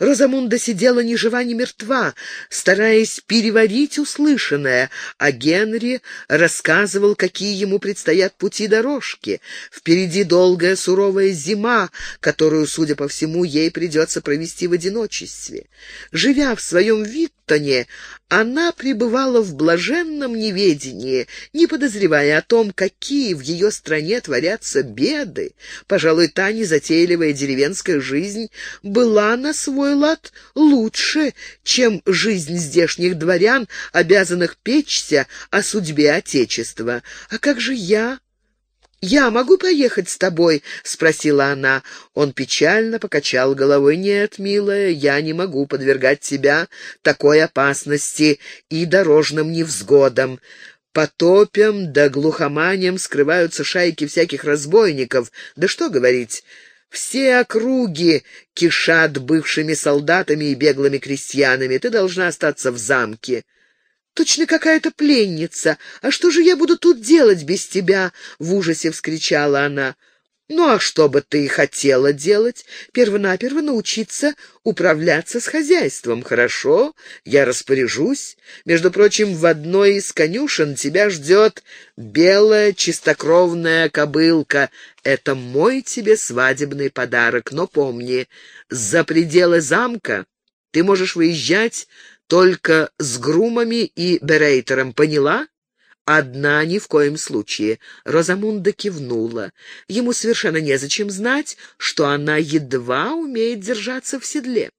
Розамунда сидела ни жива, ни мертва, стараясь переварить услышанное, а Генри рассказывал, какие ему предстоят пути дорожки. Впереди долгая суровая зима, которую, судя по всему, ей придется провести в одиночестве. Живя в своем Виттоне, она пребывала в блаженном неведении, не подозревая о том, какие в ее стране творятся беды. Пожалуй, та незатейливая деревенская жизнь была на свой лад лучше, чем жизнь здешних дворян, обязанных печься о судьбе Отечества. А как же я? «Я могу поехать с тобой?» — спросила она. Он печально покачал головой. «Нет, милая, я не могу подвергать тебя такой опасности и дорожным невзгодам. Потопям да глухоманям скрываются шайки всяких разбойников. Да что говорить, все округи кишат бывшими солдатами и беглыми крестьянами. Ты должна остаться в замке». Точно какая-то пленница. А что же я буду тут делать без тебя?» — в ужасе вскричала она. «Ну а что бы ты хотела делать? Первонаперво научиться управляться с хозяйством, хорошо? Я распоряжусь. Между прочим, в одной из конюшен тебя ждет белая чистокровная кобылка. Это мой тебе свадебный подарок, но помни, за пределы замка ты можешь выезжать только с грумами и берейтером, поняла? Одна ни в коем случае. Розамунда кивнула. Ему совершенно незачем знать, что она едва умеет держаться в седле.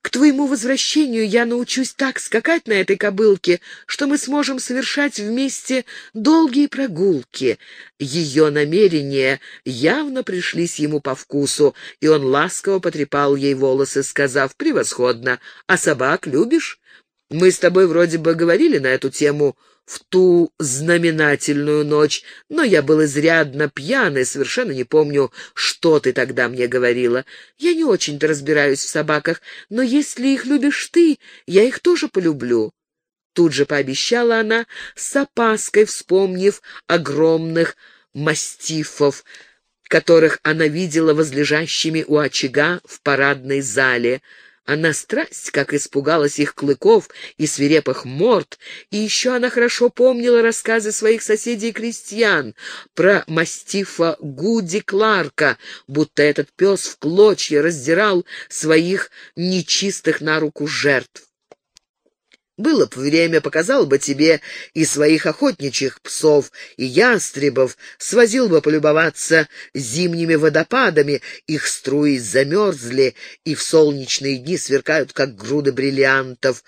К твоему возвращению я научусь так скакать на этой кобылке, что мы сможем совершать вместе долгие прогулки. Ее намерения явно пришлись ему по вкусу, и он ласково потрепал ей волосы, сказав «Превосходно! А собак любишь? Мы с тобой вроде бы говорили на эту тему в ту знаменательную ночь, но я был изрядно пьян и совершенно не помню, что ты тогда мне говорила. Я не очень-то разбираюсь в собаках, но если их любишь ты, я их тоже полюблю». Тут же пообещала она, с опаской вспомнив огромных мастифов, которых она видела возлежащими у очага в парадной зале — она страсть, как испугалась их клыков и свирепых морд, и еще она хорошо помнила рассказы своих соседей-крестьян про мастифа Гуди Кларка, будто этот пес в клочья раздирал своих нечистых на руку жертв. Было б время, показал бы тебе и своих охотничьих псов, и ястребов, свозил бы полюбоваться зимними водопадами, их струи замерзли и в солнечные дни сверкают, как груды бриллиантов.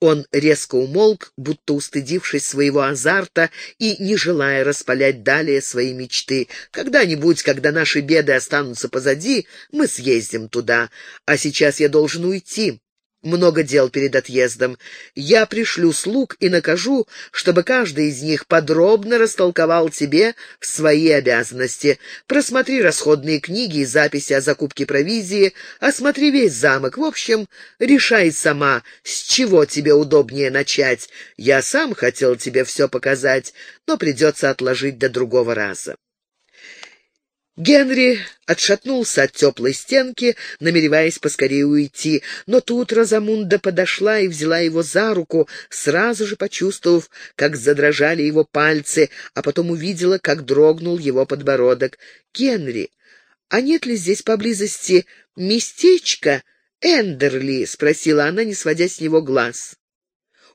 Он резко умолк, будто устыдившись своего азарта и не желая распалять далее свои мечты. «Когда-нибудь, когда наши беды останутся позади, мы съездим туда, а сейчас я должен уйти» много дел перед отъездом. Я пришлю слуг и накажу, чтобы каждый из них подробно растолковал тебе свои обязанности. Просмотри расходные книги и записи о закупке провизии, осмотри весь замок. В общем, решай сама, с чего тебе удобнее начать. Я сам хотел тебе все показать, но придется отложить до другого раза. Генри отшатнулся от теплой стенки, намереваясь поскорее уйти, но тут Розамунда подошла и взяла его за руку, сразу же почувствовав, как задрожали его пальцы, а потом увидела, как дрогнул его подбородок. «Генри, а нет ли здесь поблизости местечко Эндерли?» — спросила она, не сводя с него глаз.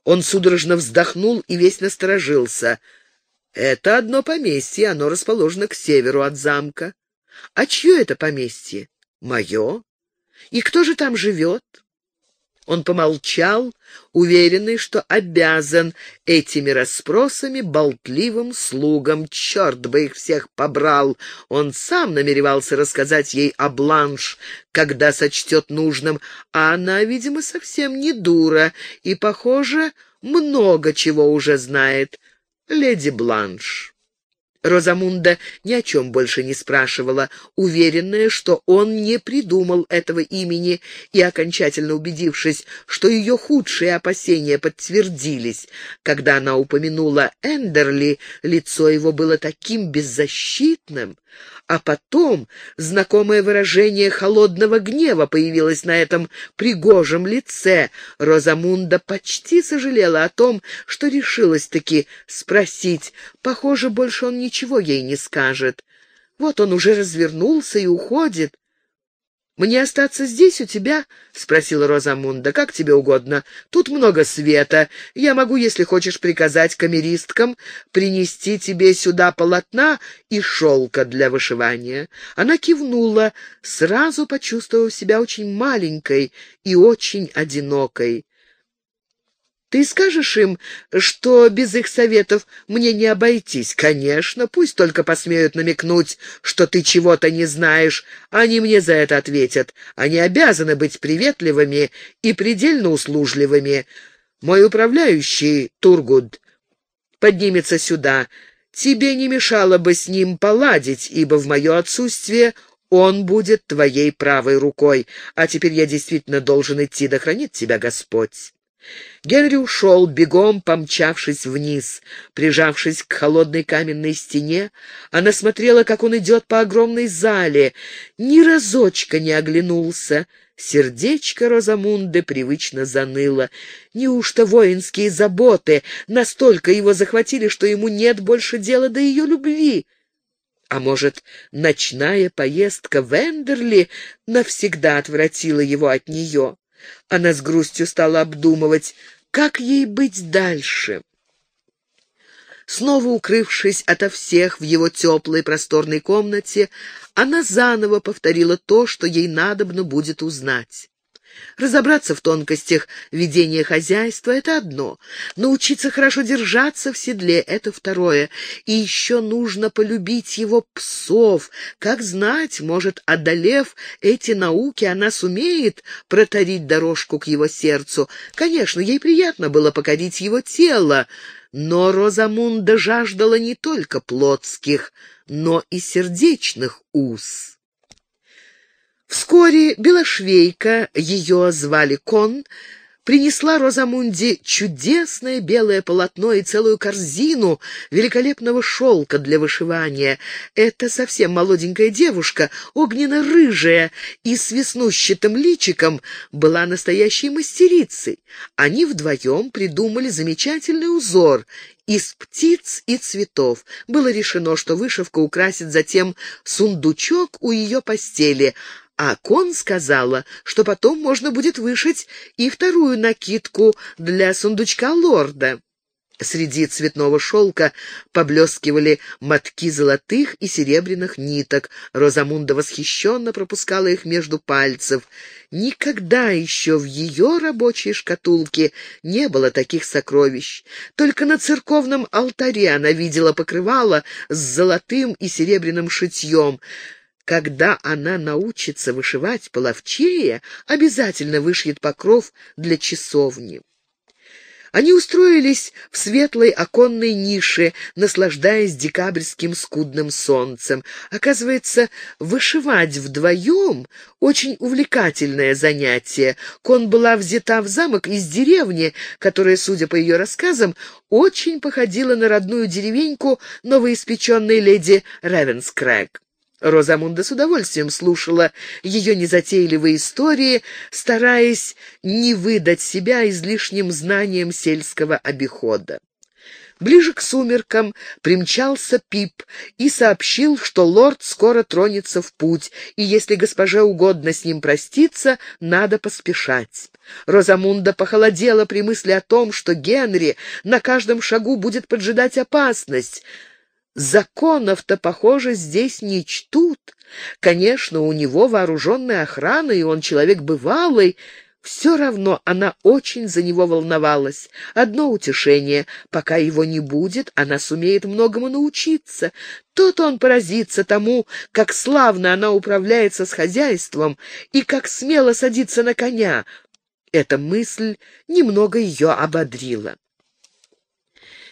Он судорожно вздохнул и весь насторожился — это одно поместье, оно расположено к северу от замка. А чье это поместье? Мое. И кто же там живет? Он помолчал, уверенный, что обязан этими расспросами болтливым слугам. Черт бы их всех побрал! Он сам намеревался рассказать ей о Бланш, когда сочтет нужным, а она, видимо, совсем не дура и, похоже, много чего уже знает леди Бланш. Розамунда ни о чем больше не спрашивала, уверенная, что он не придумал этого имени, и окончательно убедившись, что ее худшие опасения подтвердились. Когда она упомянула Эндерли, лицо его было таким беззащитным, А потом знакомое выражение холодного гнева появилось на этом пригожем лице. Розамунда почти сожалела о том, что решилась-таки спросить. Похоже, больше он ничего ей не скажет. Вот он уже развернулся и уходит. «Мне остаться здесь у тебя?» — спросила Розамунда. «Как тебе угодно. Тут много света. Я могу, если хочешь, приказать камеристкам принести тебе сюда полотна и шелка для вышивания». Она кивнула, сразу почувствовав себя очень маленькой и очень одинокой. Ты скажешь им, что без их советов мне не обойтись? Конечно, пусть только посмеют намекнуть, что ты чего-то не знаешь. Они мне за это ответят. Они обязаны быть приветливыми и предельно услужливыми. Мой управляющий, Тургуд, поднимется сюда. Тебе не мешало бы с ним поладить, ибо в мое отсутствие он будет твоей правой рукой. А теперь я действительно должен идти, да хранит тебя Господь. Генри ушел, бегом помчавшись вниз. Прижавшись к холодной каменной стене, она смотрела, как он идет по огромной зале. Ни разочка не оглянулся. Сердечко Розамунды привычно заныло. Неужто воинские заботы настолько его захватили, что ему нет больше дела до ее любви? А может, ночная поездка в Эндерли навсегда отвратила его от нее? Она с грустью стала обдумывать, как ей быть дальше. Снова укрывшись ото всех в его теплой просторной комнате, она заново повторила то, что ей надобно будет узнать. Разобраться в тонкостях ведения хозяйства — это одно. Научиться хорошо держаться в седле — это второе. И еще нужно полюбить его псов. Как знать, может, одолев эти науки, она сумеет протарить дорожку к его сердцу. Конечно, ей приятно было покорить его тело, но Розамунда жаждала не только плотских, но и сердечных уз. Вскоре Белошвейка, ее звали Кон, принесла Розамунде чудесное белое полотно и целую корзину великолепного шелка для вышивания. Эта совсем молоденькая девушка, огненно-рыжая и с веснущатым личиком, была настоящей мастерицей. Они вдвоем придумали замечательный узор из птиц и цветов. Было решено, что вышивка украсит затем сундучок у ее постели, а Кон сказала, что потом можно будет вышить и вторую накидку для сундучка лорда. Среди цветного шелка поблескивали мотки золотых и серебряных ниток. Розамунда восхищенно пропускала их между пальцев. Никогда еще в ее рабочей шкатулке не было таких сокровищ. Только на церковном алтаре она видела покрывало с золотым и серебряным шитьем — когда она научится вышивать половчее, обязательно вышьет покров для часовни. Они устроились в светлой оконной нише, наслаждаясь декабрьским скудным солнцем. Оказывается, вышивать вдвоем — очень увлекательное занятие. Кон была взята в замок из деревни, которая, судя по ее рассказам, очень походила на родную деревеньку новоиспеченной леди Ревенскрэг. Розамунда с удовольствием слушала ее незатейливые истории, стараясь не выдать себя излишним знанием сельского обихода. Ближе к сумеркам примчался Пип и сообщил, что лорд скоро тронется в путь, и если госпоже угодно с ним проститься, надо поспешать. Розамунда похолодела при мысли о том, что Генри на каждом шагу будет поджидать опасность — Законов-то, похоже, здесь не чтут. Конечно, у него вооруженная охрана, и он человек бывалый. Все равно она очень за него волновалась. Одно утешение — пока его не будет, она сумеет многому научиться. Тот он поразится тому, как славно она управляется с хозяйством и как смело садится на коня. Эта мысль немного ее ободрила.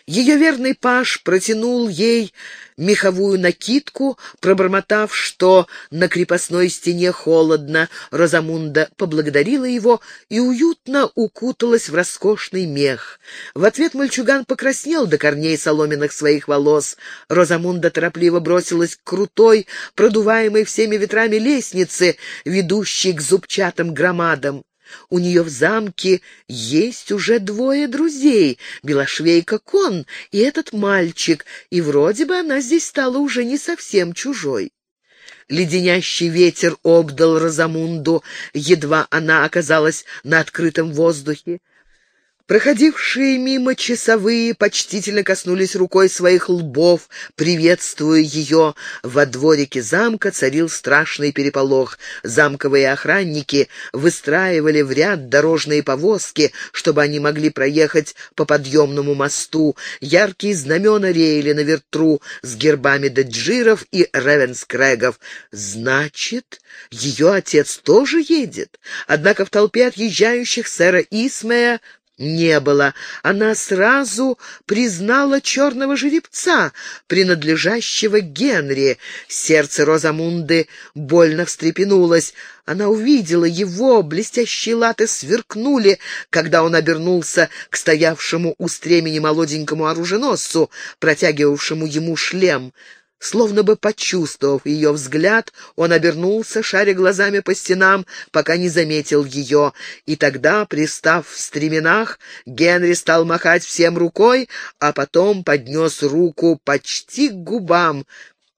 Ее верный паж протянул ей меховую накидку, пробормотав, что на крепостной стене холодно. Розамунда поблагодарила его и уютно укуталась в роскошный мех. В ответ мальчуган покраснел до корней соломенных своих волос. Розамунда торопливо бросилась к крутой, продуваемой всеми ветрами лестнице, ведущей к зубчатым громадам. У нее в замке есть уже двое друзей — Белошвейка Кон и этот мальчик, и вроде бы она здесь стала уже не совсем чужой. Леденящий ветер обдал Розамунду, едва она оказалась на открытом воздухе. Проходившие мимо часовые почтительно коснулись рукой своих лбов, приветствуя ее. Во дворике замка царил страшный переполох. Замковые охранники выстраивали в ряд дорожные повозки, чтобы они могли проехать по подъемному мосту. Яркие знамена реяли на ветру с гербами Деджиров и Ревенскрегов. Значит, ее отец тоже едет. Однако в толпе отъезжающих сэра Исмея не было. Она сразу признала черного жеребца, принадлежащего Генри. Сердце Розамунды больно встрепенулось. Она увидела его, блестящие латы сверкнули, когда он обернулся к стоявшему у стремени молоденькому оруженосцу, протягивавшему ему шлем. Словно бы почувствовав ее взгляд, он обернулся, шаря глазами по стенам, пока не заметил ее, и тогда, пристав в стременах, Генри стал махать всем рукой, а потом поднес руку почти к губам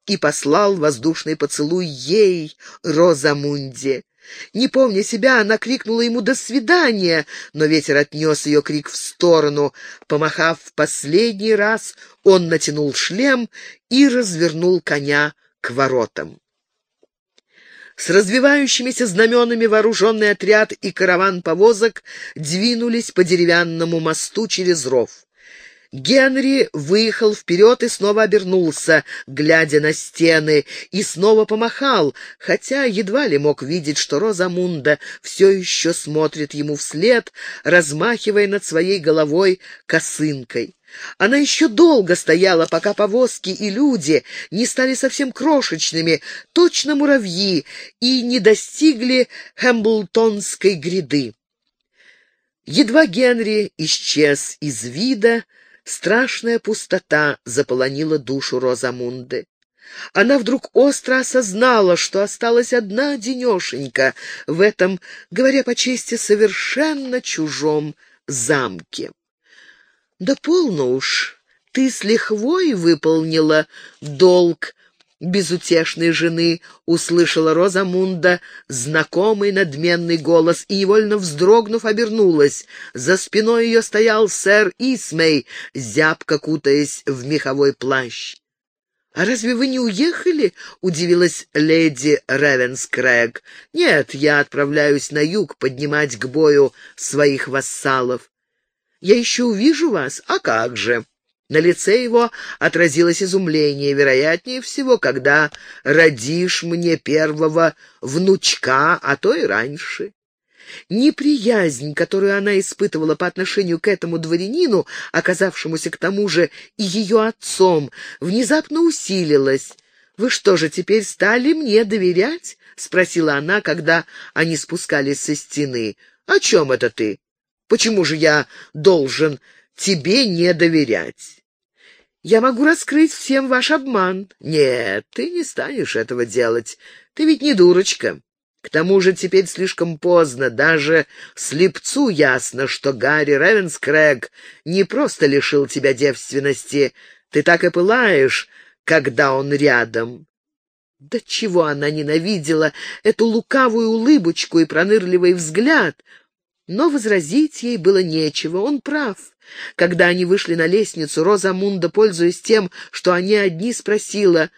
и послал воздушный поцелуй ей, Розамунде. Не помня себя, она крикнула ему «До свидания!», но ветер отнес ее крик в сторону. Помахав в последний раз, он натянул шлем и развернул коня к воротам. С развивающимися знаменами вооруженный отряд и караван повозок двинулись по деревянному мосту через ров. Генри выехал вперед и снова обернулся, глядя на стены, и снова помахал, хотя едва ли мог видеть, что Розамунда все еще смотрит ему вслед, размахивая над своей головой косынкой. Она еще долго стояла, пока повозки и люди не стали совсем крошечными, точно муравьи, и не достигли Хэмблтонской гряды. Едва Генри исчез из вида, Страшная пустота заполонила душу Розамунды. Она вдруг остро осознала, что осталась одна денешенька в этом, говоря по чести, совершенно чужом замке. «Да полно уж, ты с лихвой выполнила долг безутешной жены, услышала Розамунда знакомый надменный голос и, невольно вздрогнув, обернулась. За спиной ее стоял сэр Исмей, зябко кутаясь в меховой плащ. «А разве вы не уехали?» — удивилась леди Ревенскрэг. «Нет, я отправляюсь на юг поднимать к бою своих вассалов. Я еще увижу вас? А как же?» На лице его отразилось изумление, вероятнее всего, когда родишь мне первого внучка, а то и раньше. Неприязнь, которую она испытывала по отношению к этому дворянину, оказавшемуся к тому же и ее отцом, внезапно усилилась. «Вы что же, теперь стали мне доверять?» — спросила она, когда они спускались со стены. «О чем это ты? Почему же я должен тебе не доверять?» Я могу раскрыть всем ваш обман. Нет, ты не станешь этого делать. Ты ведь не дурочка. К тому же теперь слишком поздно. Даже слепцу ясно, что Гарри Ревенскрэг не просто лишил тебя девственности. Ты так и пылаешь, когда он рядом. Да чего она ненавидела эту лукавую улыбочку и пронырливый взгляд! Но возразить ей было нечего, он прав. Когда они вышли на лестницу, Роза Мунда, пользуясь тем, что они одни, спросила,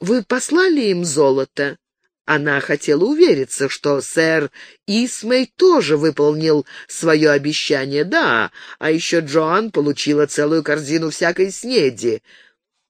«Вы послали им золото?» Она хотела увериться, что сэр Исмей тоже выполнил свое обещание. Да, а еще Джоан получила целую корзину всякой снеди.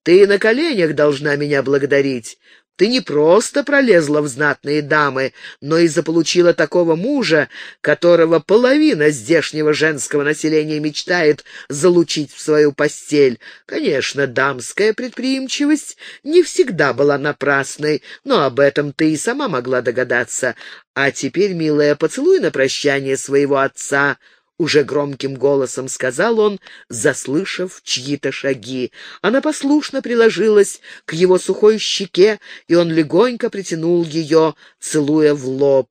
Ты на коленях должна меня благодарить. Ты не просто пролезла в знатные дамы, но и заполучила такого мужа, которого половина здешнего женского населения мечтает залучить в свою постель. Конечно, дамская предприимчивость не всегда была напрасной, но об этом ты и сама могла догадаться. А теперь, милая, поцелуй на прощание своего отца — уже громким голосом сказал он, заслышав чьи-то шаги. Она послушно приложилась к его сухой щеке, и он легонько притянул ее, целуя в лоб.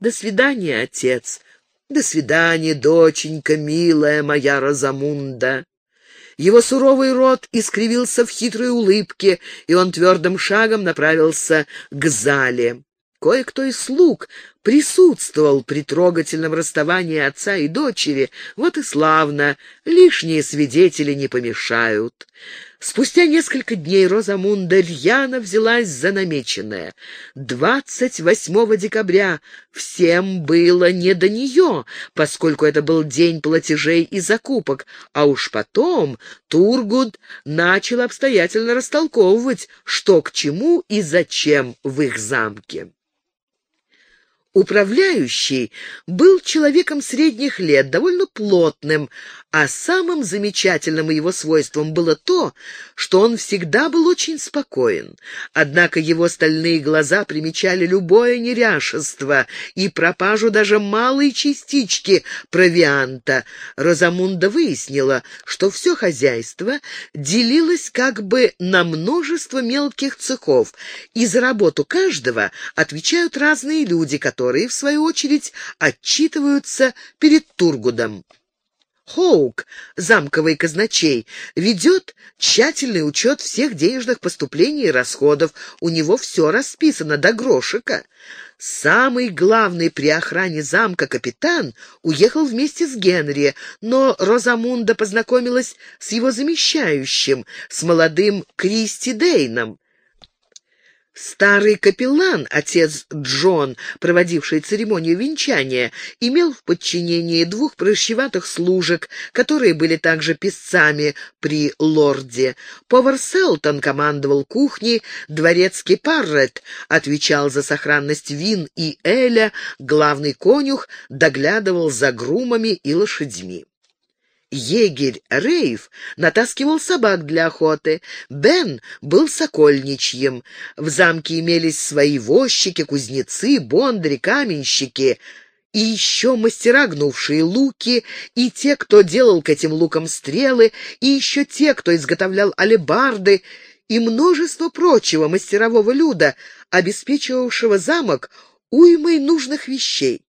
«До свидания, отец! До свидания, доченька, милая моя Розамунда!» Его суровый рот искривился в хитрой улыбке, и он твердым шагом направился к зале. Кое-кто из слуг присутствовал при трогательном расставании отца и дочери. Вот и славно, лишние свидетели не помешают. Спустя несколько дней Розамунда рьяно взялась за намеченное. 28 декабря всем было не до нее, поскольку это был день платежей и закупок, а уж потом Тургуд начал обстоятельно растолковывать, что к чему и зачем в их замке. Управляющий был человеком средних лет, довольно плотным, а самым замечательным его свойством было то, что он всегда был очень спокоен. Однако его стальные глаза примечали любое неряшество и пропажу даже малой частички провианта. Розамунда выяснила, что все хозяйство делилось как бы на множество мелких цехов, и за работу каждого отвечают разные люди, которые которые, в свою очередь, отчитываются перед Тургудом. Хоук, замковый казначей, ведет тщательный учет всех денежных поступлений и расходов. У него все расписано до грошика. Самый главный при охране замка капитан уехал вместе с Генри, но Розамунда познакомилась с его замещающим, с молодым Кристи Дейном. Старый капеллан, отец Джон, проводивший церемонию венчания, имел в подчинении двух прыщеватых служек, которые были также писцами при лорде. Повар Селтон командовал кухней, дворецкий Паррет отвечал за сохранность вин и эля, главный конюх доглядывал за грумами и лошадьми. Егерь Рейв натаскивал собак для охоты. Бен был сокольничьим. В замке имелись свои возчики, кузнецы, бондари, каменщики и еще мастера, гнувшие луки, и те, кто делал к этим лукам стрелы, и еще те, кто изготовлял алебарды, и множество прочего мастерового люда, обеспечивавшего замок уймой нужных вещей.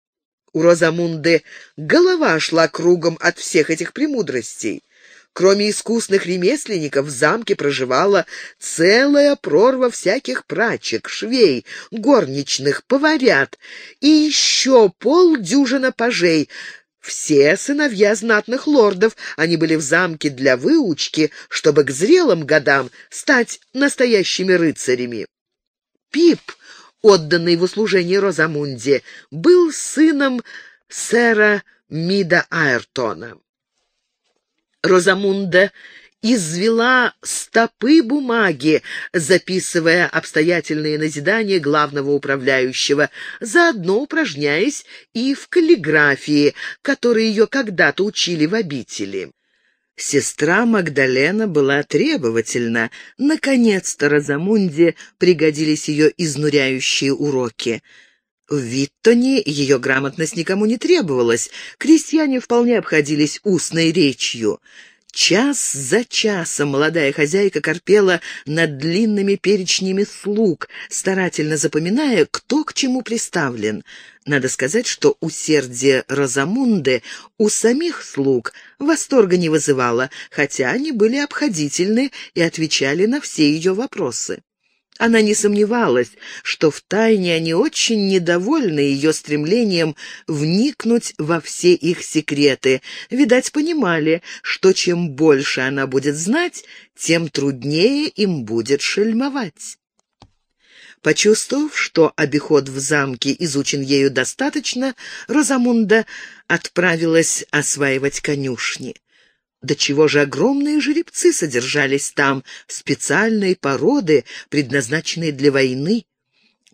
У Розамунды голова шла кругом от всех этих премудростей. Кроме искусных ремесленников в замке проживала целая прорва всяких прачек, швей, горничных, поварят и еще полдюжина пажей, все сыновья знатных лордов, они были в замке для выучки, чтобы к зрелым годам стать настоящими рыцарями. Пип отданный в услужение Розамунде, был сыном сэра Мида Айртона. Розамунда извела стопы бумаги, записывая обстоятельные назидания главного управляющего, заодно упражняясь и в каллиграфии, которой ее когда-то учили в обители. Сестра Магдалена была требовательна. Наконец-то Розамунде пригодились ее изнуряющие уроки. В Виттоне ее грамотность никому не требовалась, крестьяне вполне обходились устной речью. Час за часом молодая хозяйка корпела над длинными перечнями слуг, старательно запоминая, кто к чему приставлен. Надо сказать, что усердие Розамунды у самих слуг восторга не вызывало, хотя они были обходительны и отвечали на все ее вопросы. Она не сомневалась, что втайне они очень недовольны ее стремлением вникнуть во все их секреты. Видать, понимали, что чем больше она будет знать, тем труднее им будет шельмовать. Почувствовав, что обиход в замке изучен ею достаточно, Розамунда отправилась осваивать конюшни. До чего же огромные жеребцы содержались там, специальной породы, предназначенные для войны.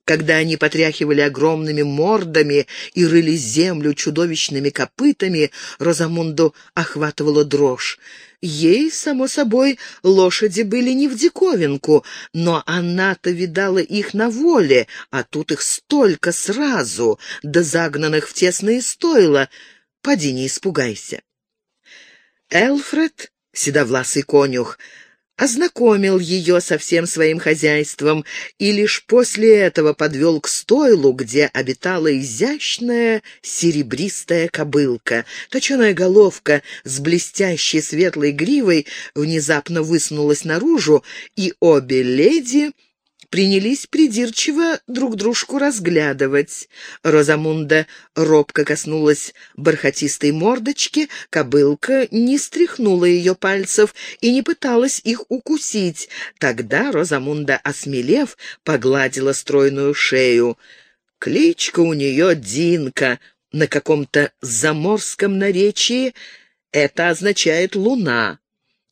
Когда они потряхивали огромными мордами и рыли землю чудовищными копытами, Розамунду охватывала дрожь. Ей, само собой, лошади были не в диковинку, но она-то видала их на воле, а тут их столько сразу, да загнанных в тесные стойла. Поди не испугайся. Элфред, седовласый конюх, ознакомил ее со всем своим хозяйством и лишь после этого подвел к стойлу, где обитала изящная серебристая кобылка. Точеная головка с блестящей светлой гривой внезапно высунулась наружу, и обе леди принялись придирчиво друг дружку разглядывать. Розамунда робко коснулась бархатистой мордочки, кобылка не стряхнула ее пальцев и не пыталась их укусить. Тогда Розамунда, осмелев, погладила стройную шею. Кличка у нее Динка, на каком-то заморском наречии это означает «луна».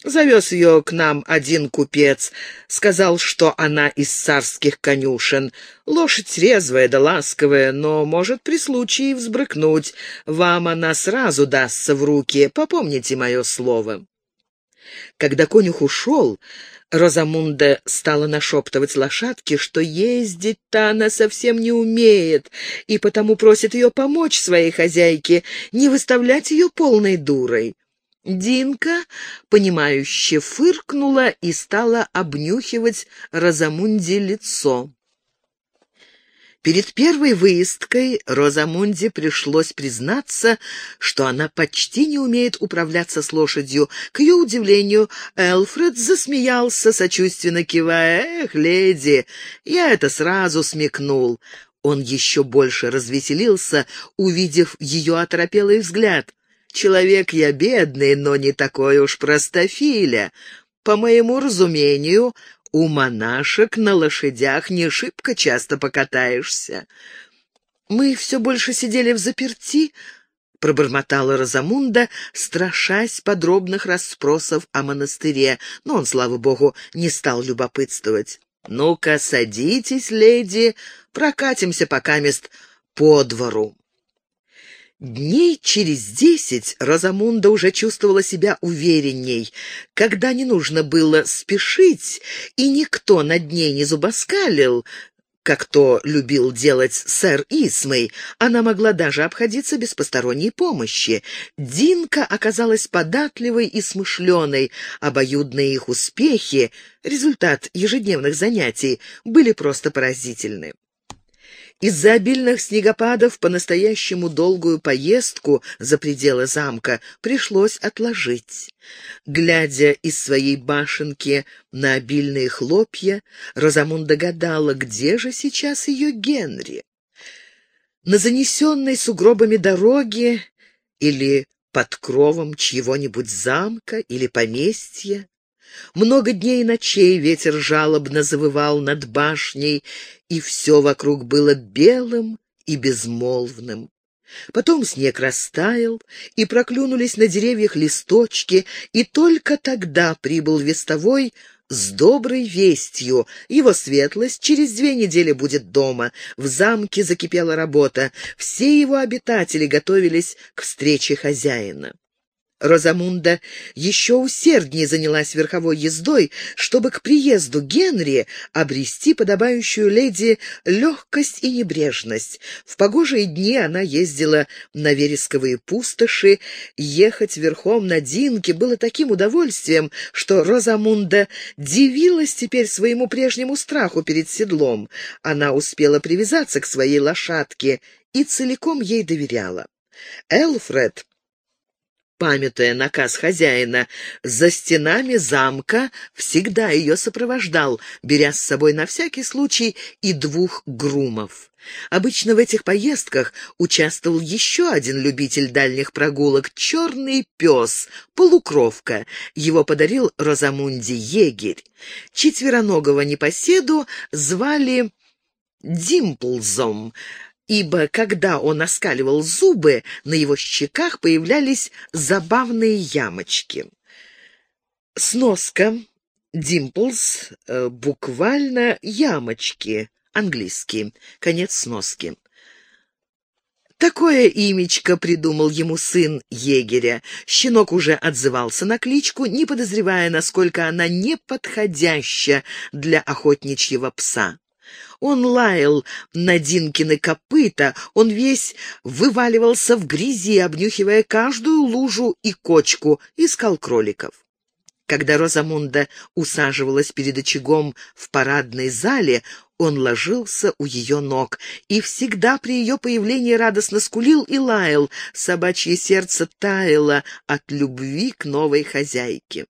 Завез ее к нам один купец. Сказал, что она из царских конюшен. Лошадь резвая да ласковая, но может при случае взбрыкнуть. Вам она сразу дастся в руки. Попомните мое слово. Когда конюх ушел, Розамунда стала нашептывать лошадке, что ездить-то она совсем не умеет, и потому просит ее помочь своей хозяйке, не выставлять ее полной дурой. Динка, понимающе фыркнула и стала обнюхивать Розамунде лицо. Перед первой выездкой Розамунде пришлось признаться, что она почти не умеет управляться с лошадью. К ее удивлению, Элфред засмеялся, сочувственно кивая. «Эх, леди, я это сразу смекнул». Он еще больше развеселился, увидев ее оторопелый взгляд. Человек я бедный, но не такой уж простофиля. По моему разумению, у монашек на лошадях не шибко часто покатаешься. Мы все больше сидели в заперти, — пробормотала Розамунда, страшась подробных расспросов о монастыре, но он, слава богу, не стал любопытствовать. «Ну-ка, садитесь, леди, прокатимся пока мест по двору». Дней через десять Розамунда уже чувствовала себя уверенней. Когда не нужно было спешить, и никто над ней не зубоскалил, как то любил делать сэр Исмей, она могла даже обходиться без посторонней помощи. Динка оказалась податливой и смышленой, обоюдные их успехи, результат ежедневных занятий, были просто поразительны. Из-за обильных снегопадов по-настоящему долгую поездку за пределы замка пришлось отложить. Глядя из своей башенки на обильные хлопья, Розамун догадала, где же сейчас ее Генри. На занесенной сугробами дороге или под кровом чьего-нибудь замка или поместья. Много дней и ночей ветер жалобно завывал над башней, и все вокруг было белым и безмолвным. Потом снег растаял, и проклюнулись на деревьях листочки, и только тогда прибыл вестовой с доброй вестью. Его светлость через две недели будет дома. В замке закипела работа. Все его обитатели готовились к встрече хозяина. Розамунда еще усерднее занялась верховой ездой, чтобы к приезду Генри обрести подобающую леди легкость и небрежность. В погожие дни она ездила на вересковые пустоши. Ехать верхом на Динке было таким удовольствием, что Розамунда дивилась теперь своему прежнему страху перед седлом. Она успела привязаться к своей лошадке и целиком ей доверяла. Элфред памятуя наказ хозяина, за стенами замка всегда ее сопровождал, беря с собой на всякий случай и двух грумов. Обычно в этих поездках участвовал еще один любитель дальних прогулок — черный пес, полукровка. Его подарил Розамунди егерь. Четвероногого непоседу звали Димплзом — ибо когда он оскаливал зубы, на его щеках появлялись забавные ямочки. Сноска. Димплс, э, буквально ямочки, английский. Конец сноски. Такое имечко придумал ему сын егеря. Щенок уже отзывался на кличку, не подозревая, насколько она неподходяща для охотничьего пса. Он лаял на Динкины копыта, он весь вываливался в грязи, обнюхивая каждую лужу и кочку, искал кроликов. Когда Розамунда усаживалась перед очагом в парадной зале, он ложился у ее ног и всегда при ее появлении радостно скулил и лаял. Собачье сердце таяло от любви к новой хозяйке.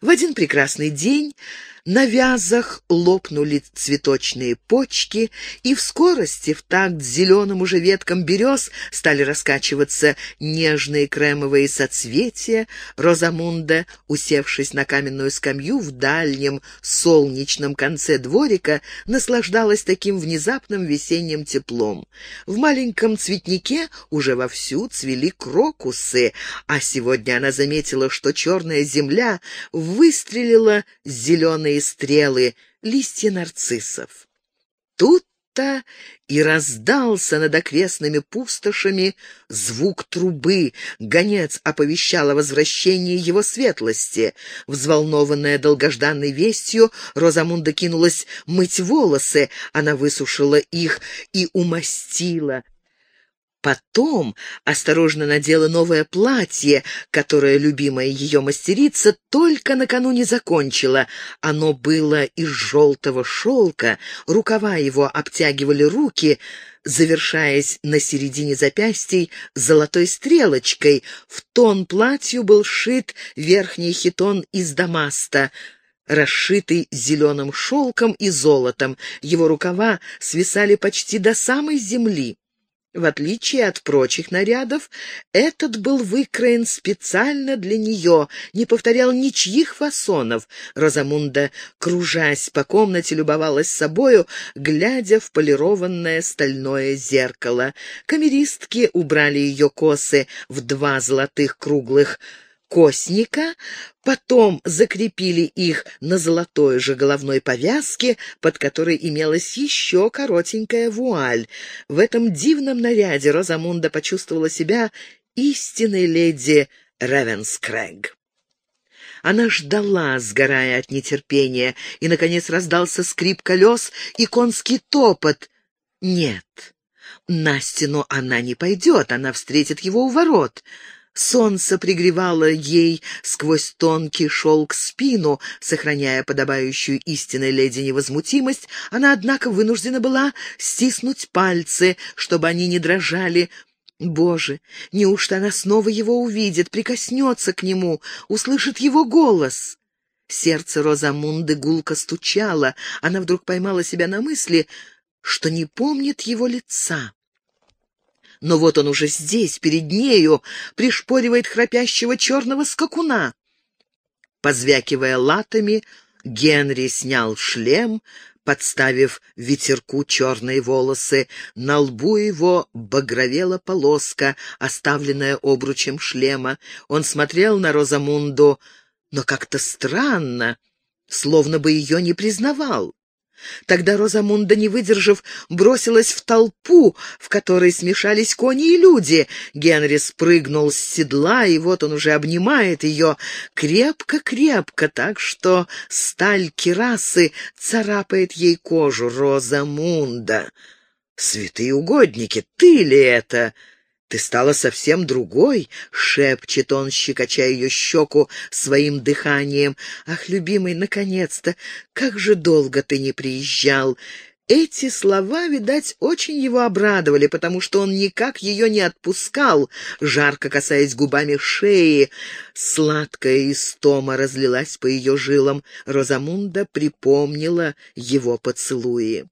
В один прекрасный день на вязах лопнули цветочные почки, и в скорости, в такт зеленым уже веткам берез, стали раскачиваться нежные кремовые соцветия. Розамунда, усевшись на каменную скамью в дальнем солнечном конце дворика, наслаждалась таким внезапным весенним теплом. В маленьком цветнике уже вовсю цвели крокусы, а сегодня она заметила, что черная земля выстрелила зеленой зеленые стрелы, листья нарциссов. Тут-то и раздался над окрестными пустошами звук трубы. Гонец оповещал о возвращении его светлости. Взволнованная долгожданной вестью, Розамунда кинулась мыть волосы. Она высушила их и умастила, Потом осторожно надела новое платье, которое любимая ее мастерица только накануне закончила. Оно было из желтого шелка, рукава его обтягивали руки, завершаясь на середине запястий золотой стрелочкой. В тон платью был шит верхний хитон из дамаста расшитый зеленым шелком и золотом. Его рукава свисали почти до самой земли. В отличие от прочих нарядов, этот был выкроен специально для нее, не повторял ничьих фасонов. Розамунда, кружась по комнате, любовалась собою, глядя в полированное стальное зеркало. Камеристки убрали ее косы в два золотых круглых косника, потом закрепили их на золотой же головной повязке, под которой имелась еще коротенькая вуаль. В этом дивном наряде Розамунда почувствовала себя истинной леди Ревенскрэг. Она ждала, сгорая от нетерпения, и, наконец, раздался скрип колес и конский топот. Нет, на стену она не пойдет, она встретит его у ворот. Солнце пригревало ей сквозь тонкий шелк спину, сохраняя подобающую истинной леди невозмутимость, она, однако, вынуждена была стиснуть пальцы, чтобы они не дрожали. Боже, неужто она снова его увидит, прикоснется к нему, услышит его голос? Сердце Розамунды гулко стучало, она вдруг поймала себя на мысли, что не помнит его лица. Но вот он уже здесь, перед нею, пришпоривает храпящего черного скакуна. Позвякивая латами, Генри снял шлем, подставив ветерку черные волосы. На лбу его багровела полоска, оставленная обручем шлема. Он смотрел на Розамунду, но как-то странно, словно бы ее не признавал. Тогда Розамунда, не выдержав, бросилась в толпу, в которой смешались кони и люди. Генри спрыгнул с седла, и вот он уже обнимает ее крепко-крепко, так что сталь кирасы царапает ей кожу. Розамунда! «Святые угодники, ты ли это?» «Ты стала совсем другой», — шепчет он, щекоча ее щеку своим дыханием. «Ах, любимый, наконец-то! Как же долго ты не приезжал!» Эти слова, видать, очень его обрадовали, потому что он никак ее не отпускал, жарко касаясь губами шеи. Сладкая истома разлилась по ее жилам. Розамунда припомнила его поцелуи.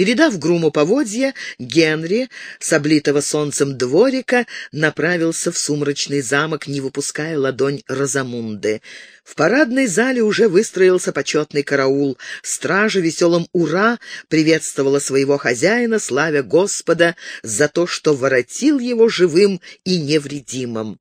Передав груму поводья, Генри с облитого солнцем дворика направился в сумрачный замок, не выпуская ладонь Розамунды. В парадной зале уже выстроился почетный караул. Стража веселым «Ура!» приветствовала своего хозяина, славя Господа за то, что воротил его живым и невредимым.